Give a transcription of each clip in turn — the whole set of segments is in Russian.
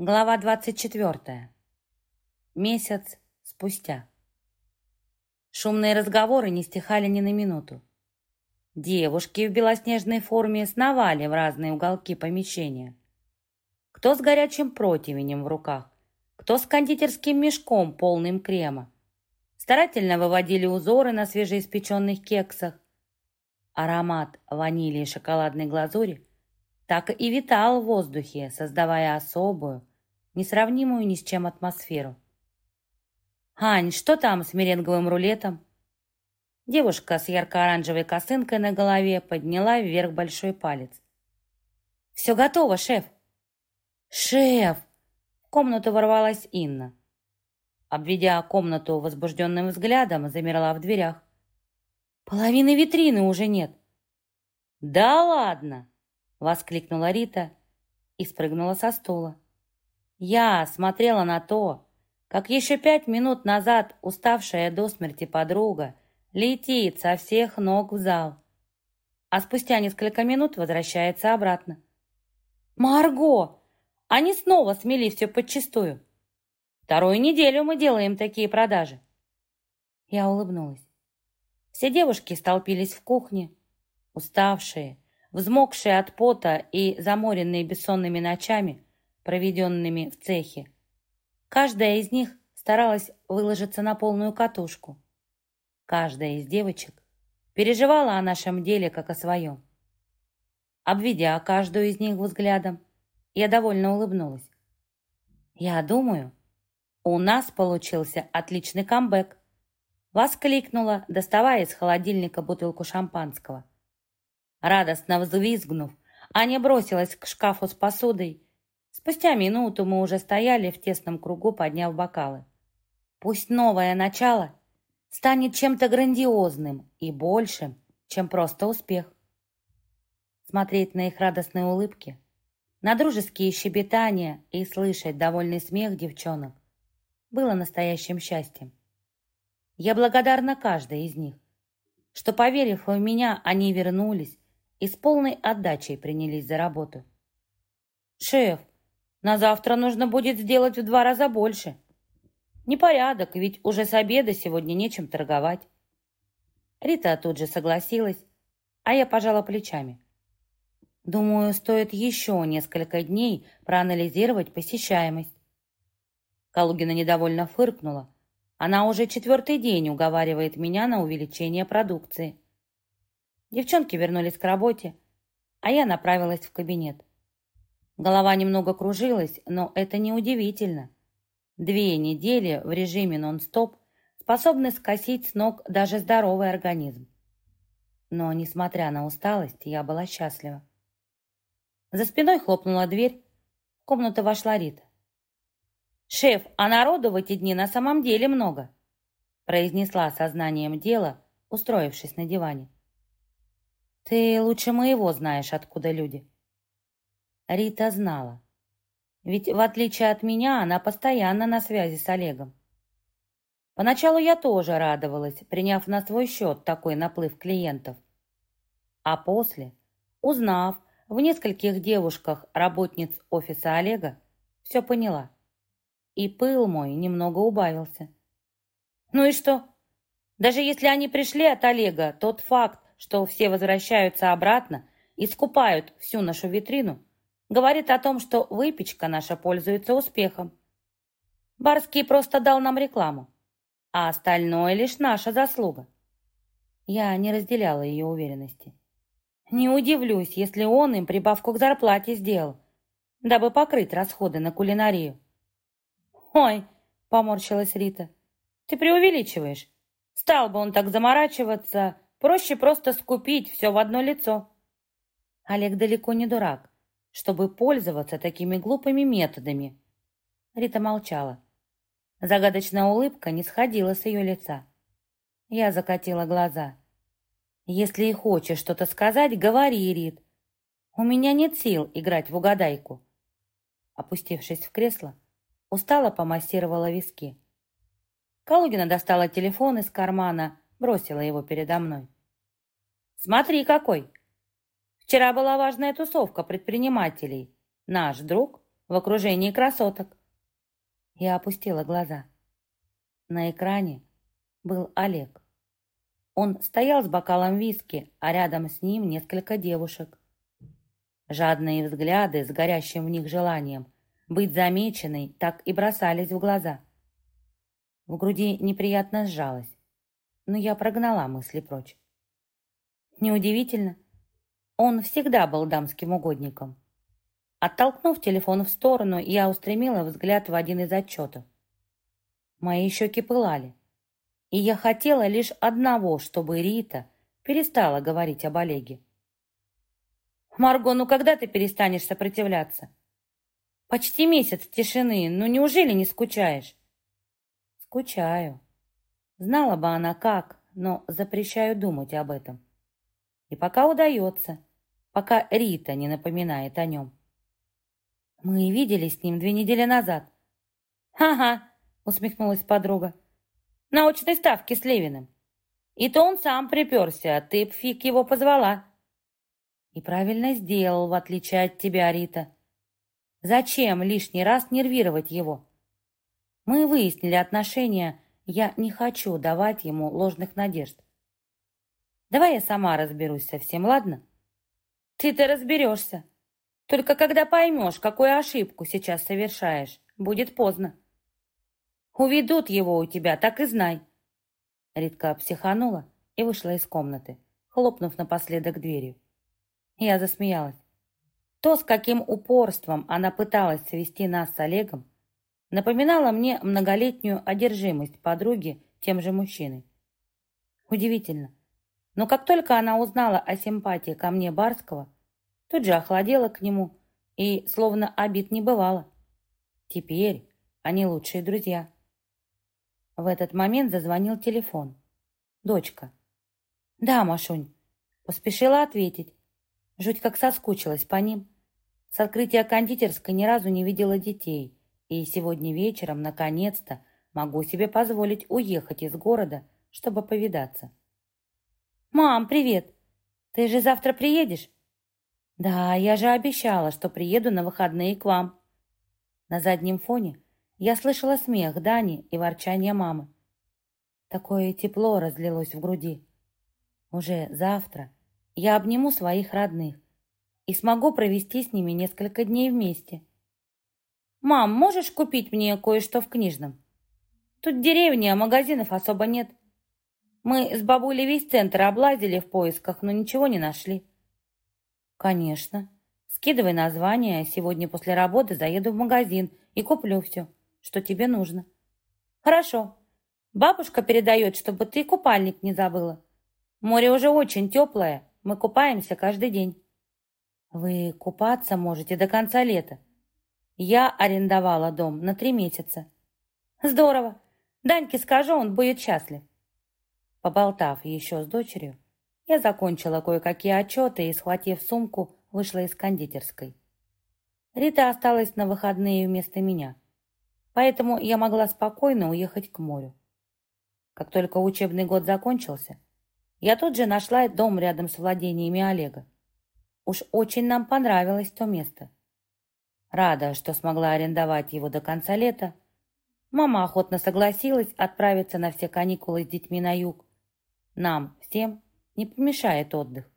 Глава 24. Месяц спустя. Шумные разговоры не стихали ни на минуту. Девушки в белоснежной форме сновали в разные уголки помещения. Кто с горячим противнем в руках, кто с кондитерским мешком, полным крема. Старательно выводили узоры на свежеиспеченных кексах. Аромат ванили и шоколадной глазури так и витал в воздухе, создавая особую, несравнимую ни с чем атмосферу. «Ань, что там с меренговым рулетом?» Девушка с ярко-оранжевой косынкой на голове подняла вверх большой палец. «Все готово, шеф!» «Шеф!» В комнату ворвалась Инна. Обведя комнату возбужденным взглядом, замерла в дверях. «Половины витрины уже нет!» «Да ладно!» — воскликнула Рита и спрыгнула со стула. Я смотрела на то, как еще пять минут назад уставшая до смерти подруга летит со всех ног в зал, а спустя несколько минут возвращается обратно. «Марго! Они снова смели все подчистую. Вторую неделю мы делаем такие продажи». Я улыбнулась. Все девушки столпились в кухне, уставшие, взмокшие от пота и заморенные бессонными ночами, проведенными в цехе. Каждая из них старалась выложиться на полную катушку. Каждая из девочек переживала о нашем деле как о своем. Обведя каждую из них взглядом, я довольно улыбнулась. «Я думаю, у нас получился отличный камбэк», воскликнула, доставая из холодильника бутылку шампанского. Радостно взвизгнув, Аня бросилась к шкафу с посудой Спустя минуту мы уже стояли в тесном кругу, подняв бокалы. Пусть новое начало станет чем-то грандиозным и большим, чем просто успех. Смотреть на их радостные улыбки, на дружеские щебетания и слышать довольный смех девчонок было настоящим счастьем. Я благодарна каждой из них, что, поверив в меня, они вернулись и с полной отдачей принялись за работу. «Шеф, на завтра нужно будет сделать в два раза больше. Непорядок, ведь уже с обеда сегодня нечем торговать. Рита тут же согласилась, а я пожала плечами. Думаю, стоит еще несколько дней проанализировать посещаемость. Калугина недовольно фыркнула. Она уже четвертый день уговаривает меня на увеличение продукции. Девчонки вернулись к работе, а я направилась в кабинет. Голова немного кружилась, но это не удивительно. Две недели в режиме нон-стоп способны скосить с ног даже здоровый организм. Но, несмотря на усталость, я была счастлива. За спиной хлопнула дверь, в комнату вошла Рита. «Шеф, а народу в эти дни на самом деле много», произнесла сознанием дела, устроившись на диване. «Ты лучше моего знаешь, откуда люди», Рита знала. Ведь, в отличие от меня, она постоянно на связи с Олегом. Поначалу я тоже радовалась, приняв на свой счет такой наплыв клиентов. А после, узнав в нескольких девушках работниц офиса Олега, все поняла. И пыл мой немного убавился. Ну и что? Даже если они пришли от Олега, тот факт, что все возвращаются обратно и скупают всю нашу витрину, говорит о том, что выпечка наша пользуется успехом. Барский просто дал нам рекламу, а остальное лишь наша заслуга. Я не разделяла ее уверенности. Не удивлюсь, если он им прибавку к зарплате сделал, дабы покрыть расходы на кулинарию. «Ой!» — поморщилась Рита. «Ты преувеличиваешь. Стал бы он так заморачиваться, проще просто скупить все в одно лицо». Олег далеко не дурак чтобы пользоваться такими глупыми методами. Рита молчала. Загадочная улыбка не сходила с ее лица. Я закатила глаза. «Если и хочешь что-то сказать, говори, Рит. У меня нет сил играть в угадайку». Опустившись в кресло, устало помассировала виски. Калугина достала телефон из кармана, бросила его передо мной. «Смотри, какой!» Вчера была важная тусовка предпринимателей. Наш друг, в окружении красоток. Я опустила глаза. На экране был Олег. Он стоял с бокалом виски, а рядом с ним несколько девушек. Жадные взгляды с горящим в них желанием быть замеченной так и бросались в глаза. В груди неприятно сжалось, но я прогнала мысли прочь. Неудивительно, он всегда был дамским угодником. Оттолкнув телефон в сторону, я устремила взгляд в один из отчетов. Мои щеки пылали. И я хотела лишь одного, чтобы Рита перестала говорить об Олеге. «Марго, ну когда ты перестанешь сопротивляться? Почти месяц тишины, ну неужели не скучаешь?» «Скучаю. Знала бы она как, но запрещаю думать об этом. И пока удается, пока Рита не напоминает о нем. Мы виделись с ним две недели назад. «Ага», — усмехнулась подруга на очной ставке с Левиным. И то он сам приперся, а ты фиг его позвала. И правильно сделал, в отличие от тебя, Рита. Зачем лишний раз нервировать его? Мы выяснили отношения, я не хочу давать ему ложных надежд. Давай я сама разберусь со всем, ладно? Ты-то разберешься. Только когда поймешь, какую ошибку сейчас совершаешь, будет поздно. Уведут его у тебя, так и знай. Ритка психанула и вышла из комнаты, хлопнув напоследок дверью. Я засмеялась. То, с каким упорством она пыталась свести нас с Олегом, напоминало мне многолетнюю одержимость подруги тем же мужчиной. Удивительно, но как только она узнала о симпатии ко мне Барского, тут же охладела к нему и словно обид не бывало. Теперь они лучшие друзья. В этот момент зазвонил телефон. Дочка. «Да, Машунь». Поспешила ответить. Жуть как соскучилась по ним. С открытия кондитерской ни разу не видела детей. И сегодня вечером, наконец-то, могу себе позволить уехать из города, чтобы повидаться. «Мам, привет! Ты же завтра приедешь?» «Да, я же обещала, что приеду на выходные к вам». На заднем фоне я слышала смех Дани и ворчание мамы. Такое тепло разлилось в груди. Уже завтра я обниму своих родных и смогу провести с ними несколько дней вместе. «Мам, можешь купить мне кое-что в книжном? Тут деревня, магазинов особо нет. Мы с бабулей весь центр облазили в поисках, но ничего не нашли». «Конечно. Скидывай название, сегодня после работы заеду в магазин и куплю все что тебе нужно. Хорошо. Бабушка передает, чтобы ты купальник не забыла. Море уже очень теплое, мы купаемся каждый день. Вы купаться можете до конца лета. Я арендовала дом на три месяца. Здорово. Даньке скажу, он будет счастлив. Поболтав еще с дочерью, я закончила кое-какие отчеты и, схватив сумку, вышла из кондитерской. Рита осталась на выходные вместо меня – поэтому я могла спокойно уехать к морю. Как только учебный год закончился, я тут же нашла дом рядом с владениями Олега. Уж очень нам понравилось то место. Рада, что смогла арендовать его до конца лета, мама охотно согласилась отправиться на все каникулы с детьми на юг. Нам всем не помешает отдых.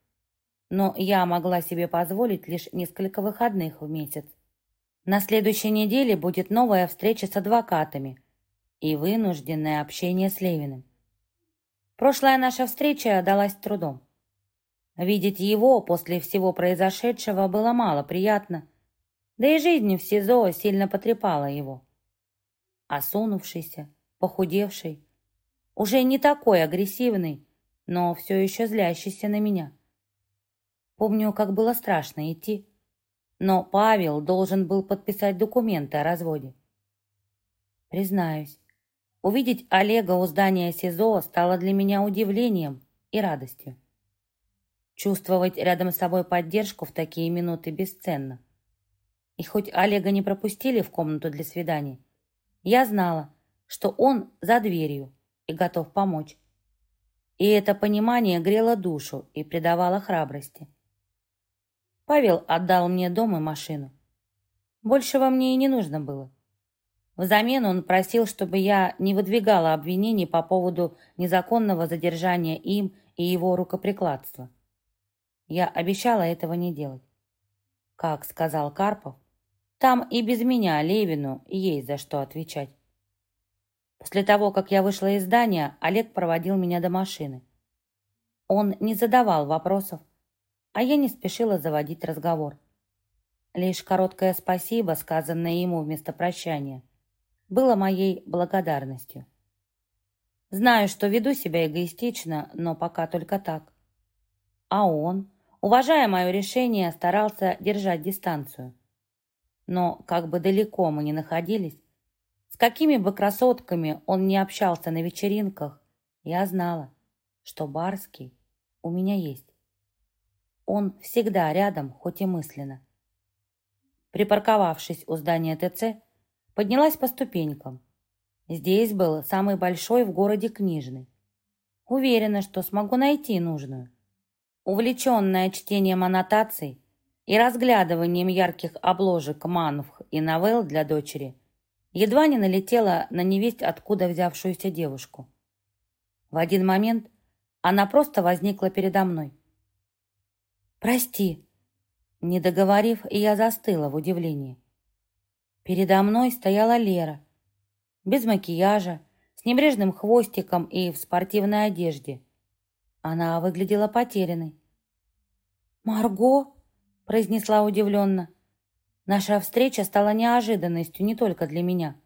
Но я могла себе позволить лишь несколько выходных в месяц. На следующей неделе будет новая встреча с адвокатами и вынужденное общение с Левиным. Прошлая наша встреча далась трудом. Видеть его после всего произошедшего было мало приятно, да и жизнь в СИЗО сильно потрепала его. Осунувшийся, похудевший, уже не такой агрессивный, но все еще злящийся на меня. Помню, как было страшно идти, но Павел должен был подписать документы о разводе. Признаюсь, увидеть Олега у здания СИЗО стало для меня удивлением и радостью. Чувствовать рядом с собой поддержку в такие минуты бесценно. И хоть Олега не пропустили в комнату для свидания, я знала, что он за дверью и готов помочь. И это понимание грело душу и придавало храбрости. Павел отдал мне дом и машину. Большего мне и не нужно было. Взамен он просил, чтобы я не выдвигала обвинений по поводу незаконного задержания им и его рукоприкладства. Я обещала этого не делать. Как сказал Карпов, там и без меня Левину есть за что отвечать. После того, как я вышла из здания, Олег проводил меня до машины. Он не задавал вопросов, а я не спешила заводить разговор. Лишь короткое спасибо, сказанное ему вместо прощания, было моей благодарностью. Знаю, что веду себя эгоистично, но пока только так. А он, уважая мое решение, старался держать дистанцию. Но как бы далеко мы ни находились, с какими бы красотками он не общался на вечеринках, я знала, что Барский у меня есть. Он всегда рядом, хоть и мысленно. Припарковавшись у здания ТЦ, поднялась по ступенькам. Здесь был самый большой в городе книжный. Уверена, что смогу найти нужную. Увлеченная чтением аннотаций и разглядыванием ярких обложек манвх и новелл для дочери, едва не налетела на невесть откуда взявшуюся девушку. В один момент она просто возникла передо мной. «Прости», не договорив, я застыла в удивлении. Передо мной стояла Лера, без макияжа, с небрежным хвостиком и в спортивной одежде. Она выглядела потерянной. «Марго?» — произнесла удивленно. Наша встреча стала неожиданностью не только для меня.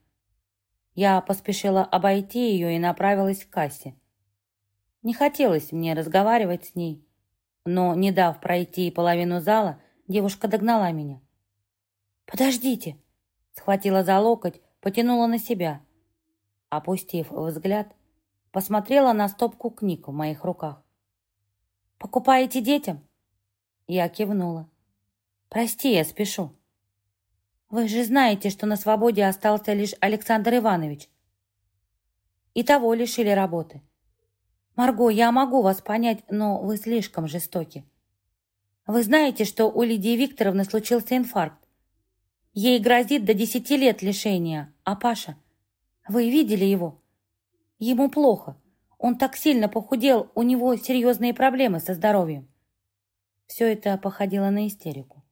Я поспешила обойти ее и направилась к кассе. Не хотелось мне разговаривать с ней, но, не дав пройти половину зала, девушка догнала меня. «Подождите!» — схватила за локоть, потянула на себя. Опустив взгляд, посмотрела на стопку книг в моих руках. «Покупаете детям?» Я кивнула. «Прости, я спешу». «Вы же знаете, что на свободе остался лишь Александр Иванович. И того лишили работы. Марго, я могу вас понять, но вы слишком жестоки. Вы знаете, что у Лидии Викторовны случился инфаркт? Ей грозит до десяти лет лишения. А Паша? Вы видели его? Ему плохо. Он так сильно похудел, у него серьезные проблемы со здоровьем. Все это походило на истерику.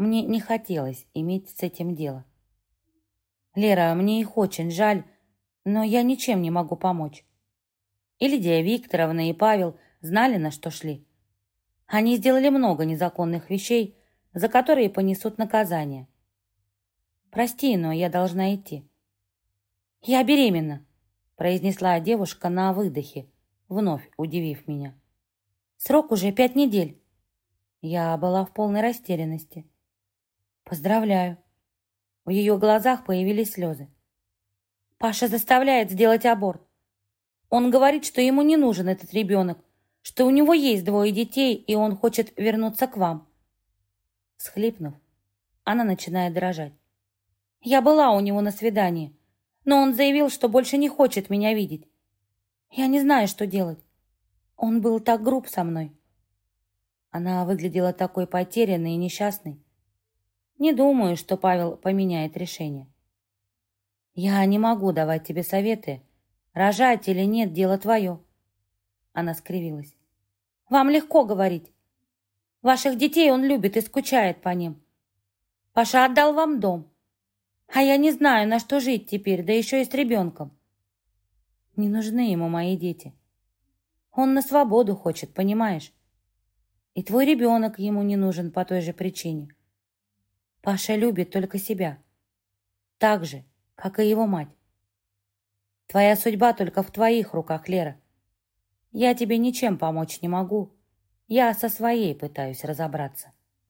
Мне не хотелось иметь с этим дело. Лера, мне их очень жаль, но я ничем не могу помочь. И Лидия Викторовна, и Павел знали, на что шли. Они сделали много незаконных вещей, за которые понесут наказание. Прости, но я должна идти. Я беременна, произнесла девушка на выдохе, вновь удивив меня. Срок уже пять недель. Я была в полной растерянности. Поздравляю. В ее глазах появились слезы. Паша заставляет сделать аборт. Он говорит, что ему не нужен этот ребенок, что у него есть двое детей, и он хочет вернуться к вам. Схлипнув, она начинает дрожать. Я была у него на свидании, но он заявил, что больше не хочет меня видеть. Я не знаю, что делать. Он был так груб со мной. Она выглядела такой потерянной и несчастной. Не думаю, что Павел поменяет решение. Я не могу давать тебе советы. Рожать или нет, дело твое. Она скривилась. «Вам легко говорить. Ваших детей он любит и скучает по ним. Паша отдал вам дом. А я не знаю, на что жить теперь, да еще и с ребенком. Не нужны ему мои дети. Он на свободу хочет, понимаешь? И твой ребенок ему не нужен по той же причине. Паша любит только себя. Так же, как и его мать. Твоя судьба только в твоих руках, Лера. Я тебе ничем помочь не могу. Я со своей пытаюсь разобраться.